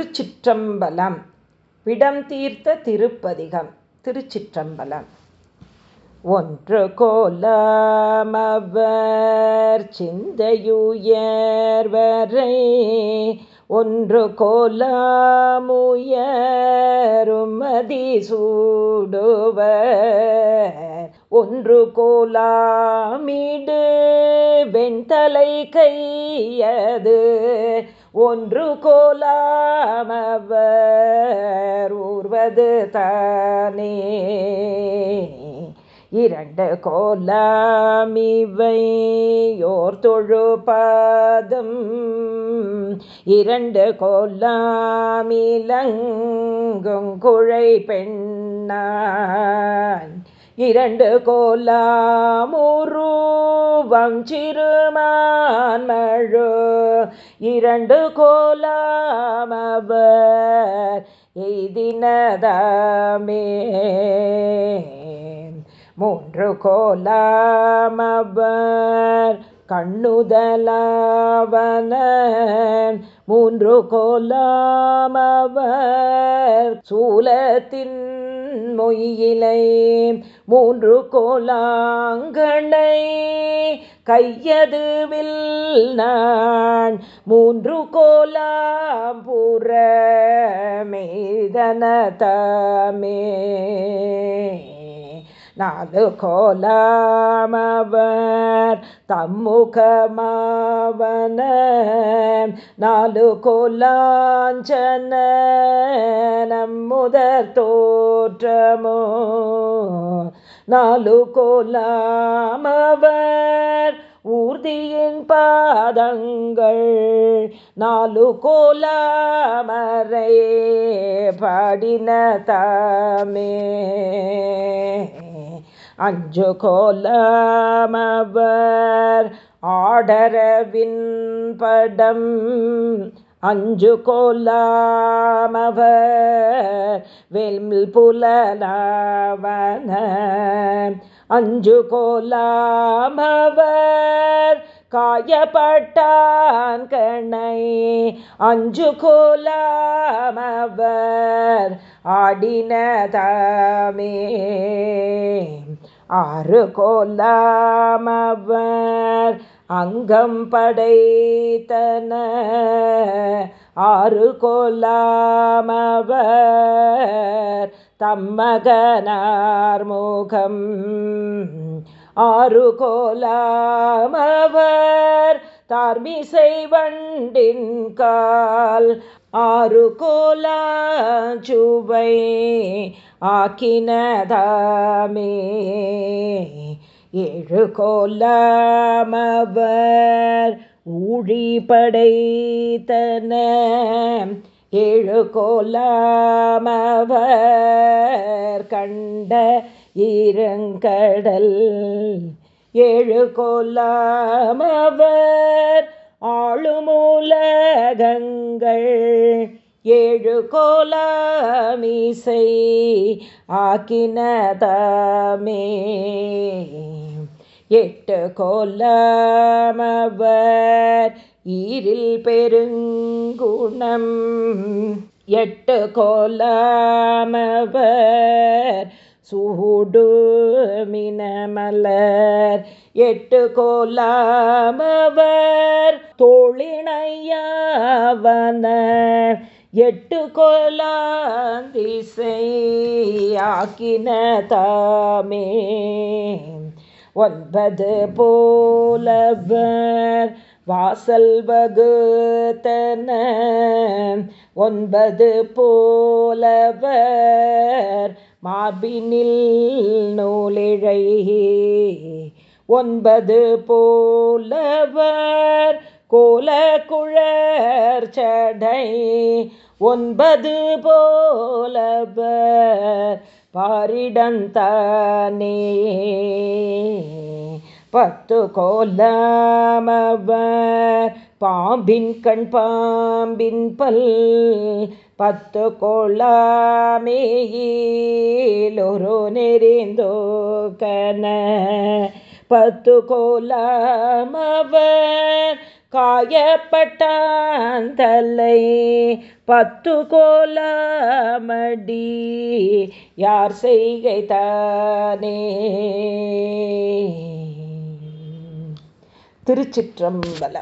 திருச்சிற்றம்பலம். விடம் தீர்த்த திருப்பதிகம். திருச்சிற்றம்பலம். ஒன்று கோலமவர் சிந்தையுயர்வரை ஒன்று கோலாமுயருமதி சூடுவர் ஒன்று கோலாமிடு வெண்தலை கையது ஒன்று கோலாமவர் ஊர்வது தானே. இரண்டு கோலாமிவை யோர் தொழு பாதம். இரண்டு கோலாமிலங்குங்குழை பெண்ணான். இரண்டு கோலாமுருவம் சிறுமான்மழு இரண்டு கோலாமவர் எய்தினதாமே. மூன்று கோலாமவர் கண்ணுதலாவன மூன்று கோலாமவர் சூலத்தின் மொயிலை மூன்று கோலாங்கனை கையது நான் மூன்று கோலாம் புற மேதனதமே நாலு கோலாமவர் தம்முகமாவன நாலு கோலாஞ்சன நம்முதர் தோற்றமோ. நாலு கோலாமவர் ஊர்தியின் பாதங்கள். நாலு கோலாமரை பாடின தாமே. அஞ்சு கோலமவர் ஆடரவின் படம். அஞ்சு கோலாமவர் வெல் புலலாவன. அஞ்சு கோலாமவர் காயப்பட்டான் கண்ணை. அஞ்சு கோலாமவர் ஆடினதாமே. ஆறு கோலாமவர் அங்கம் படைத்தன. ஆறு கோலாமவர் தம்மகனார் முகம். ஆறு கோலாமவர் தார்மிசை வண்டின்கால் ஆறு கோலாச்சுவை ஆக்கினதாமே. ஏழு கோலாமவர் ஊழி படைத்தன. ஏழு கோலாமவர் கண்ட இருங்கடல் ஏழு கோலாமவர் ஆளுமூலகங்கள். ஏழு கோலாமிசை ஆக்கினதாமே. எட்டு கோலாமவர் ஈரில் பெருங்குணம். எட்டு கோலாமவர் சூடு மினமலர் எட்டு கோலாமவர் தோழினையாவன எட்டு கோலாந்திசை ஆக்கின தாமே. ஒன்பது போலவர் வாசல் வகுத்தன. ஒன்பது போலவர் மார்பினில் நூலிழை ஒன்பது போலவர் கோல குழற் சடை ஒன்பது போலவர் பாரிடந்தானே பத்து கோலமவர் பாம்பின் கண் பாம்பின் பல் பத்து கொள்ளாமேயிலொரு நெறிந்தோக்கன பத்து கோலாமவர் காயப்பட்டான் தலை பத்து கோலாமடி யார் செய்கைத்தானே திருச்சிற்றம்பலம்.